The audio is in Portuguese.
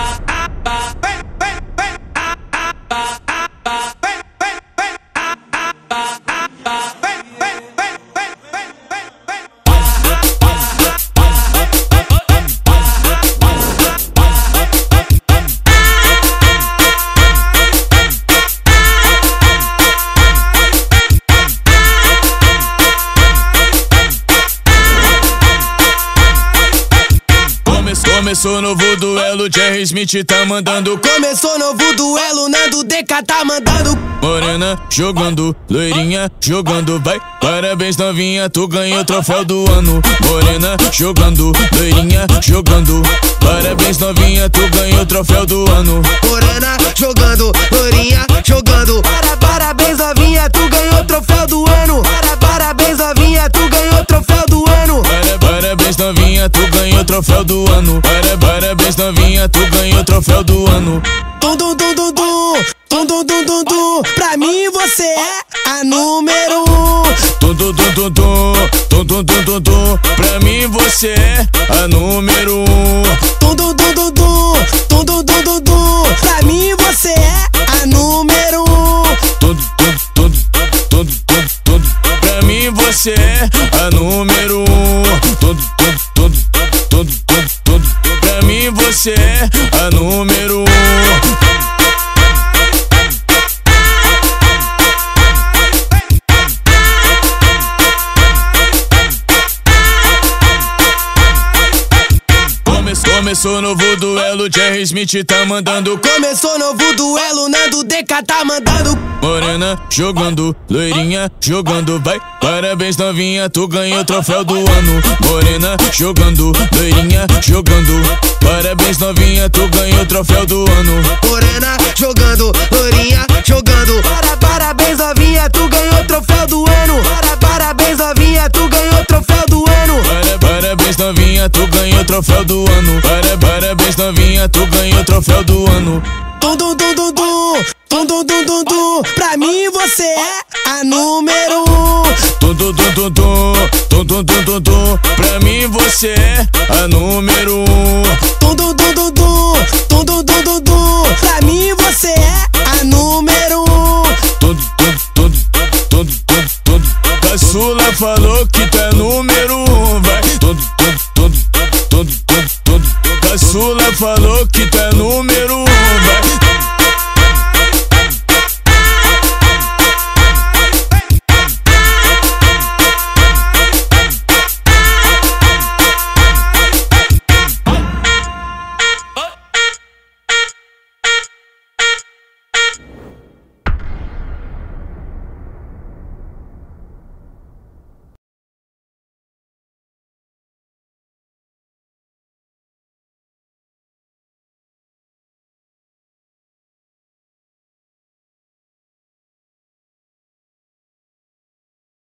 Bye. Começou novo duelo, Jerry Smith tá mandando. Começou novo duelo, Nando DK tá mandando. Morena jogando, loirinha jogando, vai. Parabéns novinha, tu ganhou o troféu do ano. Morena jogando, loirinha jogando. Parabéns novinha, tu ganhou o troféu do ano. Morena jogando, loirinha novinha, tu ganhou o troféu do ano. Para, parabéns novinha, tu ganhou o troféu do ano. Tum, tum, tum, tum, tum. Tum, tum, tum, tum, tum. Pra mim você é a número um. Tum, tum, tum, tum. Tum, tum, tum, tum, tum. Pra mim você é a número um. Tum, tum, tum, tum, tum. Tum, tum, tum, tum, tum. Pra mim você é a número um. Tum, tum, tum, tum, tum, tum. Pra mim você é a número um. Você é a número um. Começou, novo duelo, Jerry Smith tá mandando. Começou novo duelo, Nando DK tá mandando. Morena jogando, loirinha jogando, vai. Parabéns novinha, tu ganhou o troféu do ano. Morena jogando, loirinha jogando. Parabéns novinha, tu ganhou o troféu do ano. Morena jogando, loirinha jogando. Para, parabéns novinha, tu ganhou o troféu do ano. Para, parabéns novinha, tu ganhou o troféu do ano. Para, parabéns novinha, tu ganhou o troféu do ano. Para, parabéns novinha, tu ganhou o troféu do ano. Tum, tum, tum, tum, tum. Tum, tum, tum, tum, tum. Pra mim você é a número um. Tum, tum, tum, tum, tum. Tum, tum, tum, tum, tum. Pra mim você é a número um. Tum, tum, tum. Pra mim você é a número um. Caçula falou que é número um, vai. Caçula falou que é número um, vai.